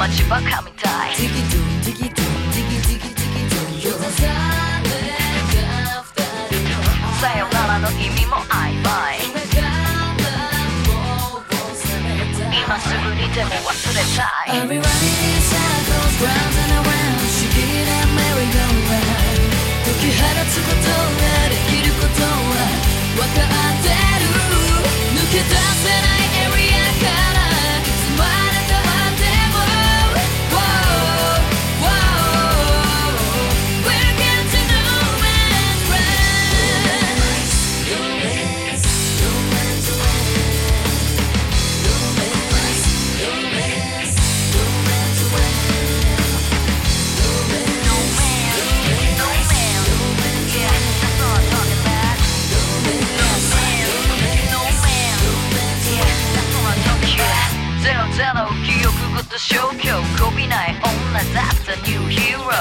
街みたい「さよならの意味も曖昧」「今すぐにでも忘れたい」「時肌つくとなり」消去こびない女だった new hero.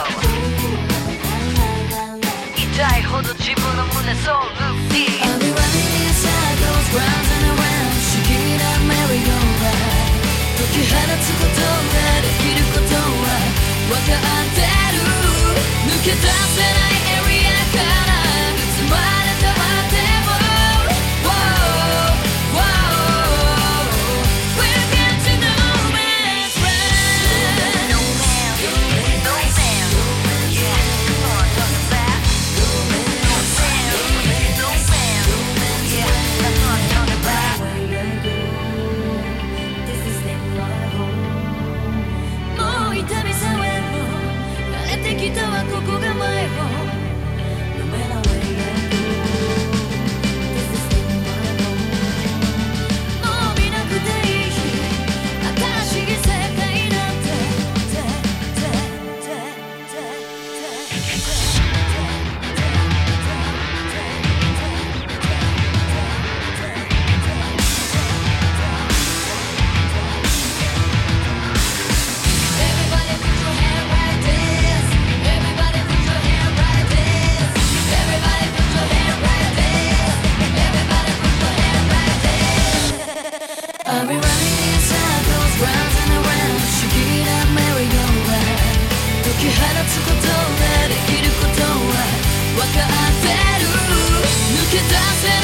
痛いほど自分の胸ソウルに I'll be 放つことができることは分かってる。抜け出せ